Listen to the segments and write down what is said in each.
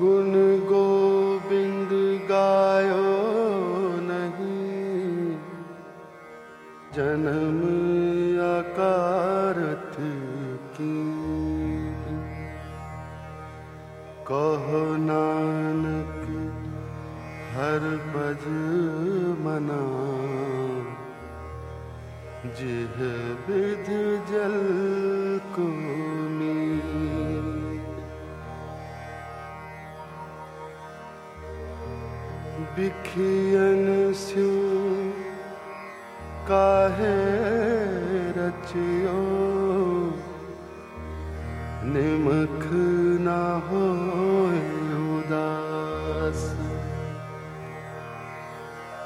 गुण गोविंद गायो नहीं। जन्म अकारथ की। कहो नानक, हर बज मना। जिह विध जल बिखियन स्यू काहे रचियो। निमख ना हो उदास।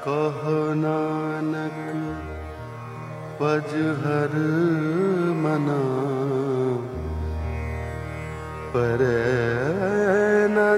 कह नानक मना। पर न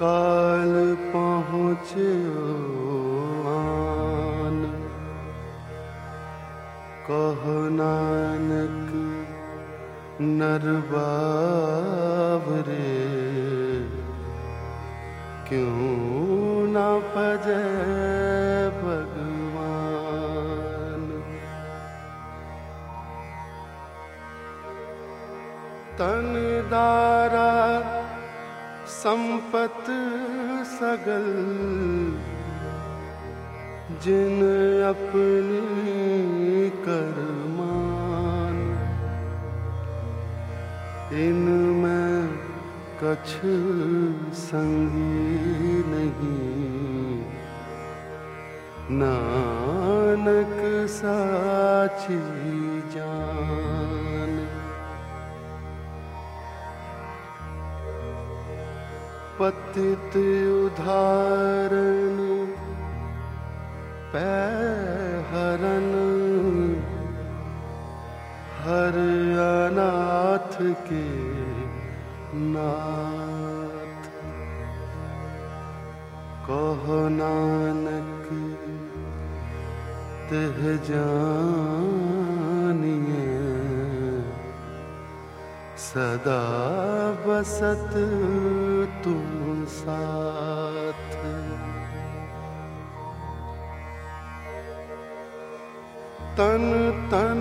काल पहुँचे आन। कह नानक नरबावरे क्यों न पजे तन दारा संपत सगल जिन अपनी करमान। इनमें कछ संगी नहीं। नानक साची पतित उदाहरण पैहरन हर अनाथ के नाथ। कह नानक तह जानिए सदा बसत साथ। तन तन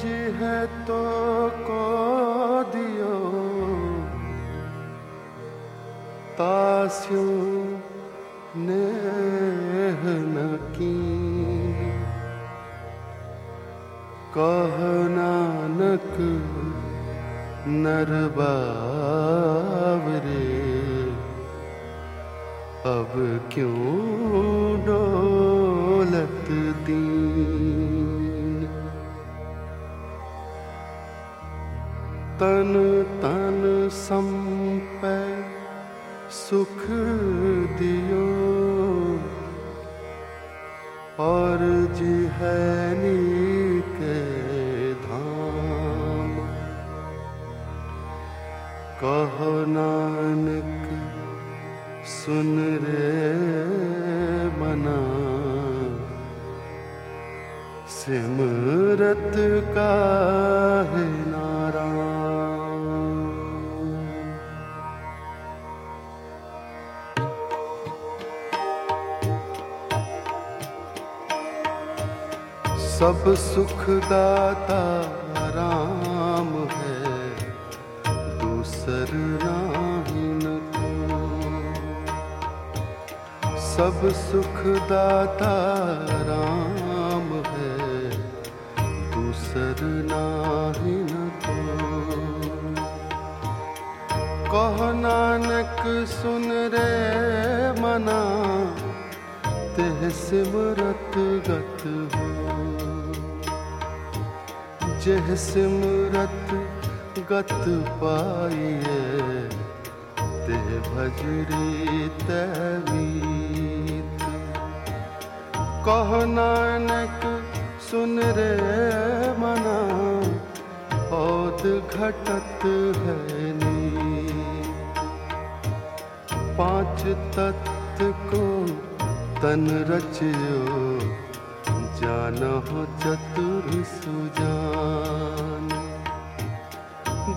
जी है तो को दियो, तास्यो नेह न की। कह नानक नरबावरे अब क्यों डोलत दीन? तन तन संप सुख दियो। और जिहनी के धाम। कहो नानक सुन रे मना। सिमरत का है नारायण। सब सुख दाता राम है। दूसर नाहिन सब सुख दाता राम है, दूसर नाहिन को कह नानक सुन रे मना, तेह सिमरत गत हो। जह सिमरत गत पाइए ते भजरी तवीत कह नानक, सुन रे मना, औद घटत है नी पाँच तत्व को तन रचियो, जान हो चतुर सुजान।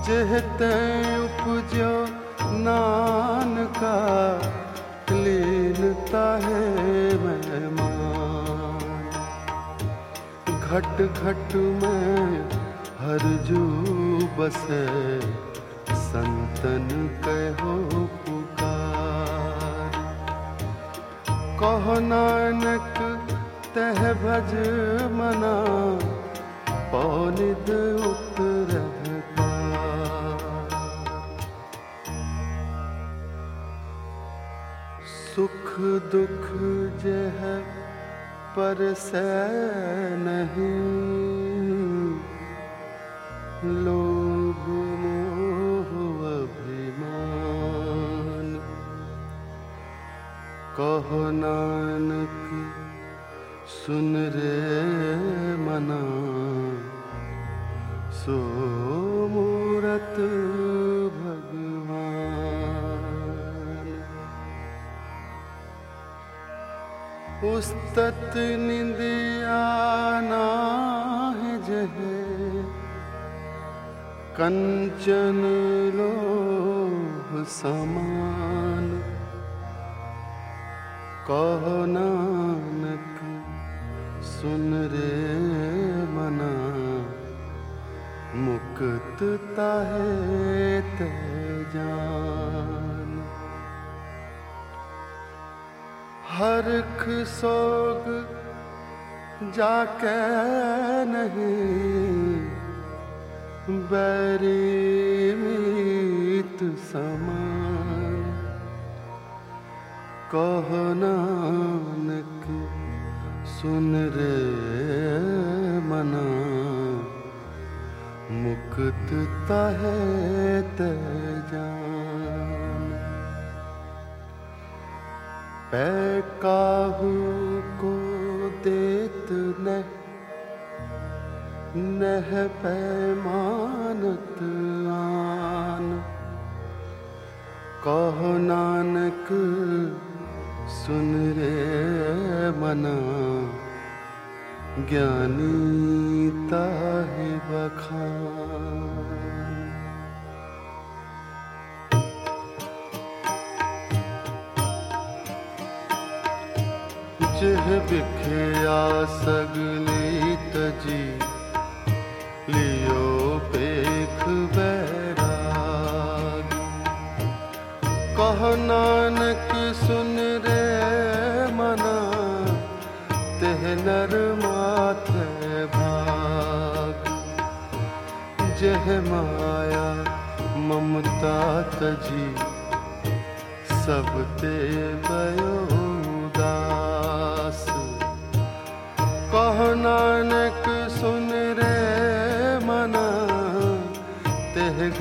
जेहते उपजो नानका लीनता है घट खट में हर जू बसे संतन कहो पुकार। कहो नानक, तह भज मना पौनिद उतरता सुख दुख जह पर से नहीं। लोभ मोह अभिमान। कहो नानक सुन रे मना। सो मूरत उस्तत निंदिया है जहे। कंचन लोह समान। कहो नानक, सुन रे मना। मुक्त ताहे ते जान हरख सोग जाके नहीं। बैरी मीत समान कह नानक, सुन रे मना। मुक्त तहे ते जान पै काहू को देत न नह पैमानत आन। कहो नानक, सुन रे मना, ज्ञानी ताहि बखान। जिह बिखया सगली तजी लियो पेख बैराग। कह नानक सुन रे मना, तेह नर माथे भाग। जह माया ममता तजी, सब ते भयो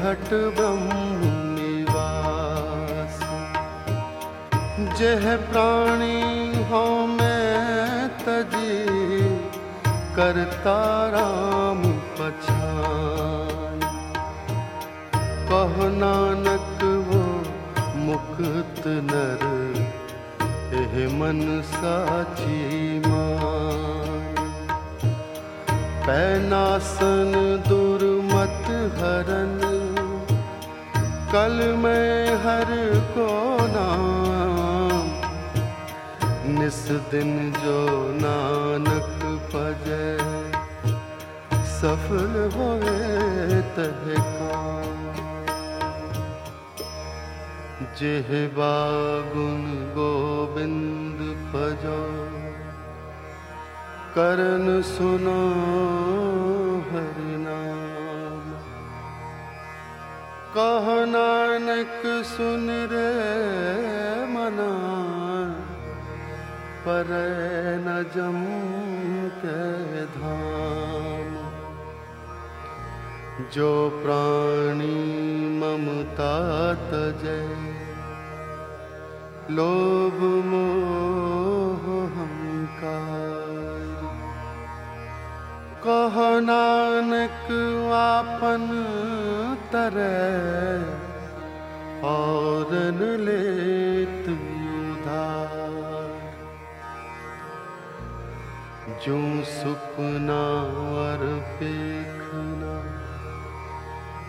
घट ब्रह्म निवास। जह प्राणी हो मैं तजी, करता राम पछान। कह नानक वो मुक्त नर, एह मन साची मान। पैनासन दुर्मत हरन कल में हर को नाम, निस दिन जो नानक पजे, सफल होए तह काम। जेह बागुन गोविंद भजो करन सुनो कह नानक सुन रे मना पर न जम के धाम। जो प्राणी ममता तजय लोभ मोह हमकार कह नानक आपन तरह और न लेत जो सुपना और देखना,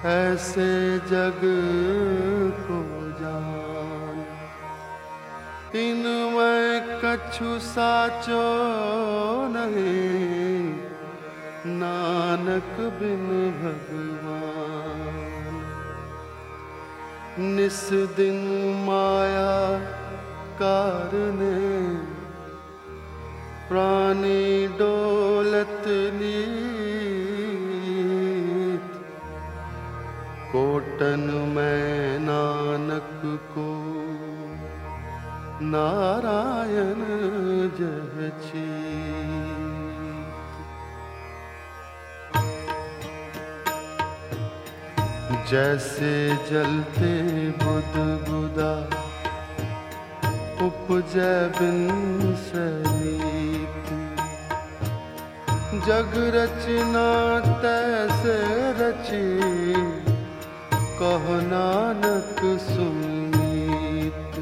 ऐसे जग को जान। इनमें कछु साचो नहीं, नानक बिन भगवान। निस दिन माया कारने प्राणी डोलत नीत। कोटन में नानक को नारायण जहची जैसे जलते बुद बुदा उपजय बिन सलीप जग रचना तैसे रची, कह नानक सुनीत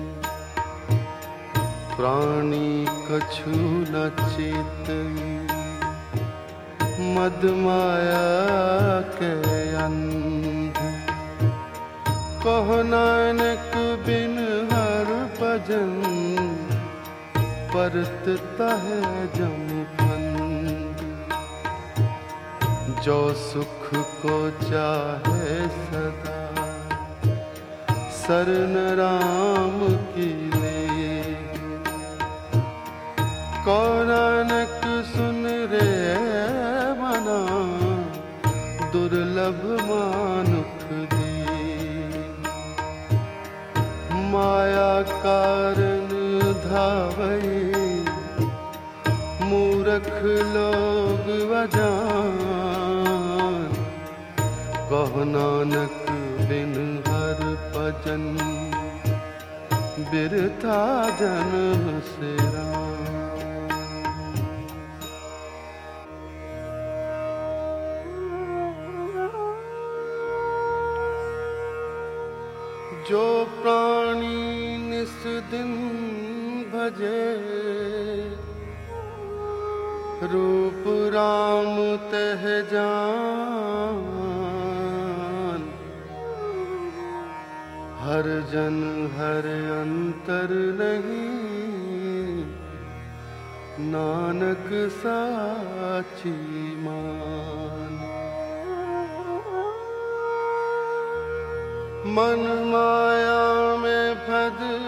प्राणी कछु न चेत, मद माया के अंध कह नानक बिन हर भजन, परतता है जम जो सुख को चाहे सदा, शरण राम की ले। कौनानक सुन रे मना, दुर्लभ मानुख माया कारण धावई। मूर्ख लोग वजान। कह नानक बिन हर भजन। बिरथा जन से जो प्राणी दिन भजे। रूप राम तह जान। हर जन हर अंतर नहीं। नानक साची मान। मन माया में फद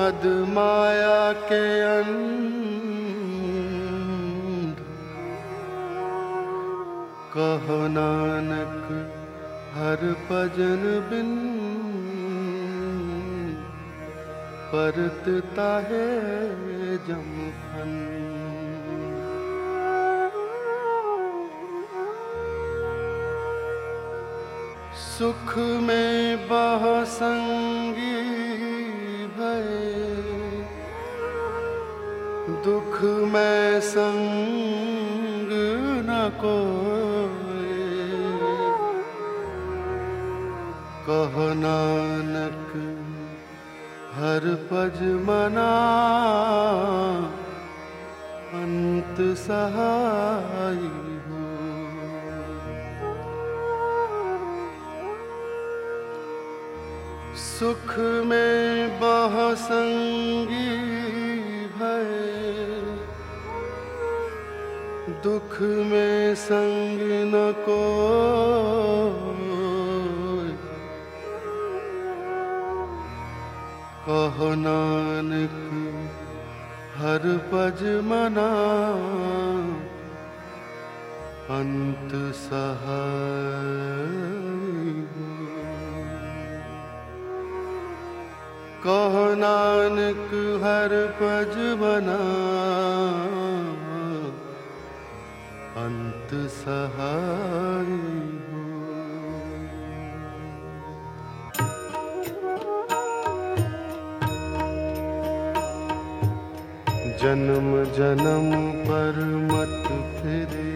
मद माया के अंध। कहो नानक, हर भजन बिन परतता है जम सुख में बह संगी दुख में संग न कोई। कह नानक, हर पज मना, अंत सहाय हो। सुख में बहसंगी भय दुख में संग न को कहो नानक हर पज मना। अंत सहाय कहो नानक हर पज बना। अंत सहाय जन्म जन्म पर मत फिरे।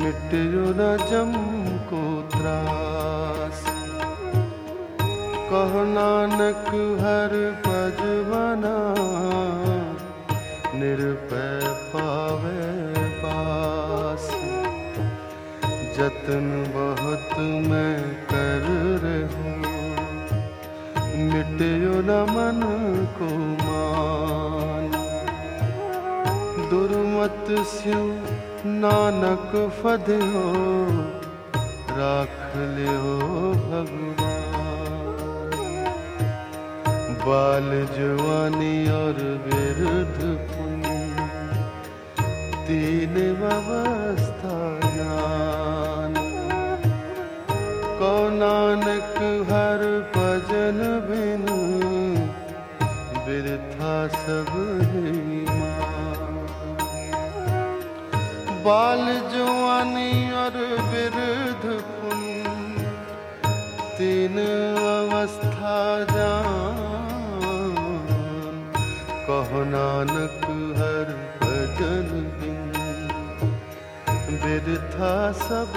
मिटियो न जम को त्रास। कह नानक, हर पज बना निरपय पावे पास। जतन बहुत मैं कर रहूँ। मिटियो न मन को मान। दुर्मत स्यु नानक फदियो राख लियो भगवान। बाल जवानी और विरुद्ध तीन अवस्था ज्ञान को नानक हर भजन बिन, बिरथा सब बाल जवानी और विरुद्ध तीन अवस्था जान कहो नानक, हर भजन बिन बिरथा सब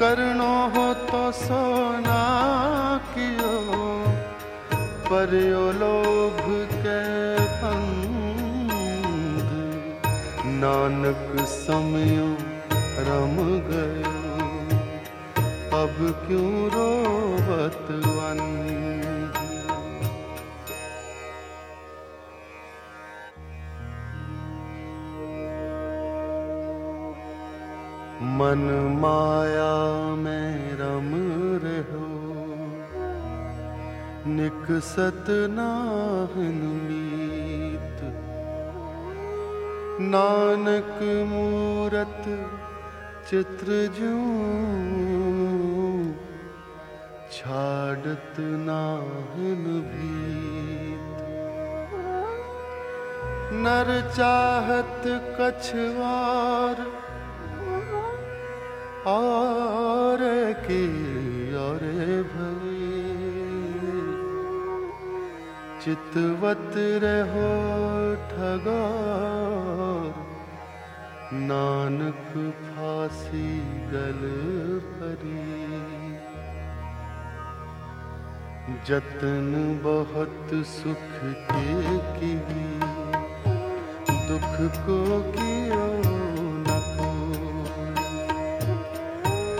करनो हो तो सोना कियो परियो लोभ के बंध नानक समयो रम गयो, अब क्यों रोवत वंद मन माया में रम रहो। निकसत नाहन मीत। नानक मूरत चित्र जू। छाड़त नाहन भीत। नर चाहत कछवार और की और भई। चितवत रहो ठगार नानक फांसी गल परी जतन बहुत सुख के की, दुख को कियो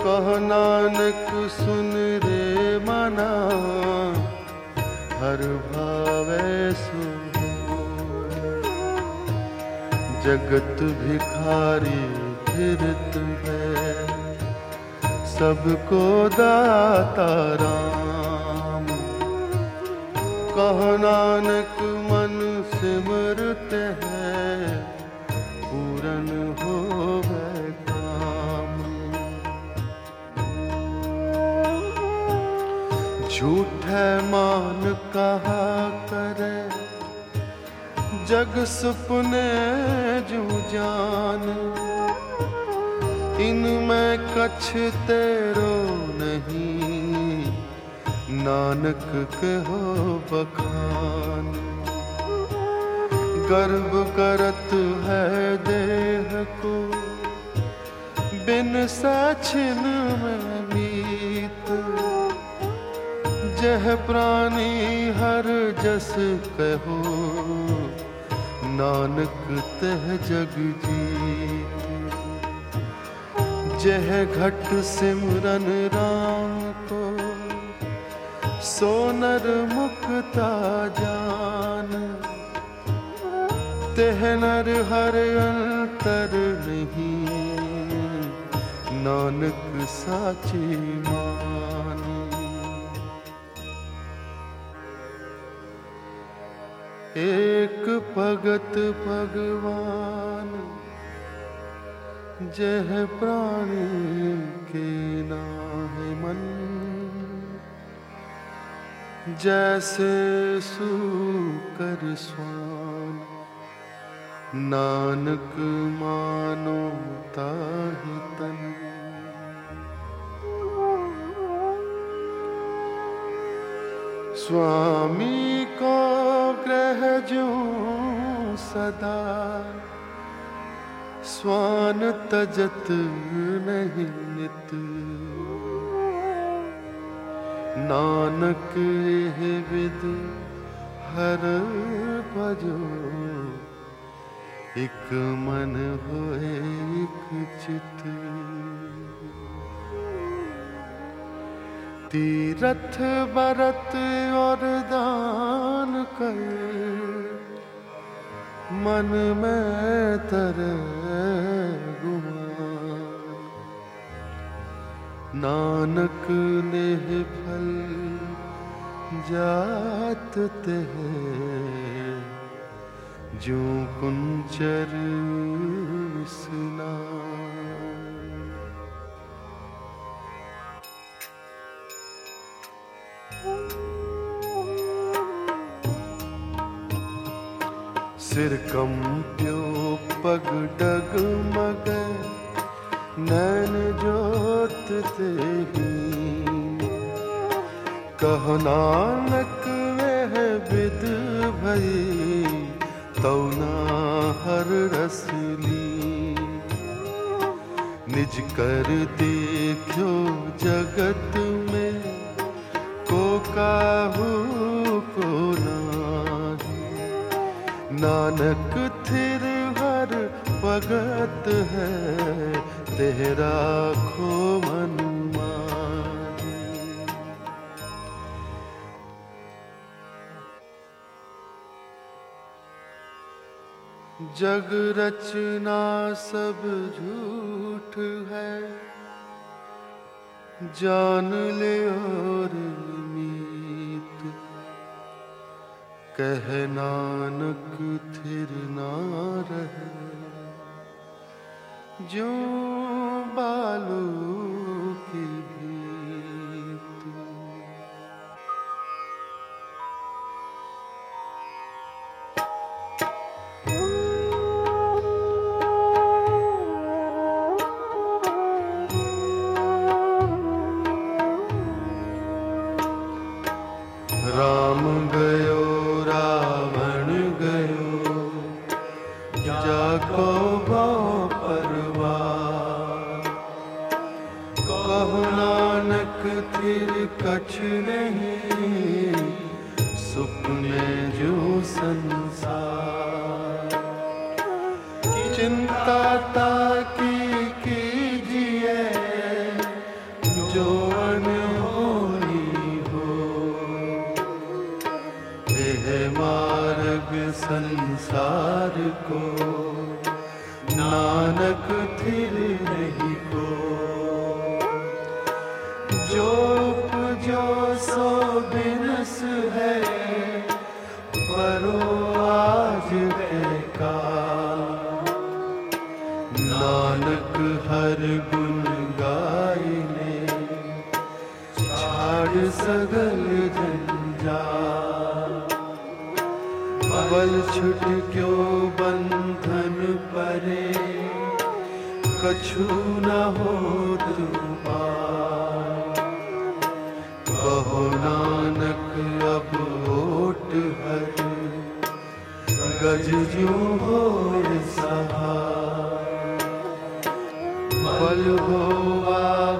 कह नानक, सुन रे मना। हर भावे जगत भिखारी फिरत है। सबको दाता राम। कह नानक, मन सिमरत है झूठ मान कहा करे, जग सुपने जू जान। इनमें कछ तेरो नहीं, नानक के हो बखान। गर्व करत है देह को, बिन साछिन में जह प्राणी हर जस कहो। नानक तह जग जी। जह घट सिमरन राम को, सोनर मुक्ता जान। तेह नर हर अंतर नहीं, नानक साची मान। एक भगत भगवान, जह प्राणी के नाहे मन। जैसे सूकर स्वान नानक मानो ताहि तन। स्वामी को ग्रह जो सदा स्वान तजत नहीं नित। नानक यह विद हर भजो। एक मन होए एक चित। तीरथ बरत और दान कर। मन में तर नानक ने फल जात ते जो कुंचर स्नान सिर कंप्यो पग डगमग नैन जोत ते कह नानक वह विद भई तौना हर रसली निज कर देखो जगत में, को काहू नानक, थिर हर भगत है, तेरा खो मन। जग रचना सब झूठ है, जान ले और कह नानक थिर ना रहे। जो बालू कछु न हो कहो नानक, अब ओट हर। गज जो हो सहाय बल हो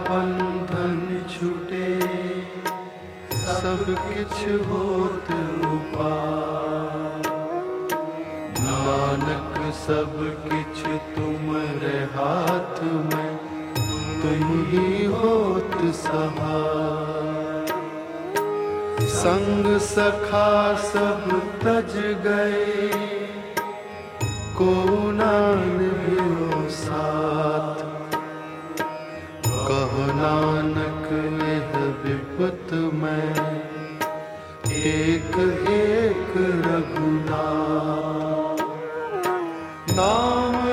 बंधन छुटे। सब किछ होत उपाय नानक, सब किछ हाथ में तुम ही होत सहाय संग सखा सब तज गए, को नान साथ। कह नानक यह विपत में एक एक रघुनाथ। नाम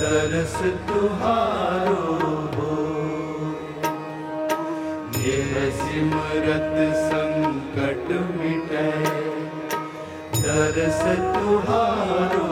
दर्श तुहारो हो। यह सिमरत संकट मिटे दरस तुहारो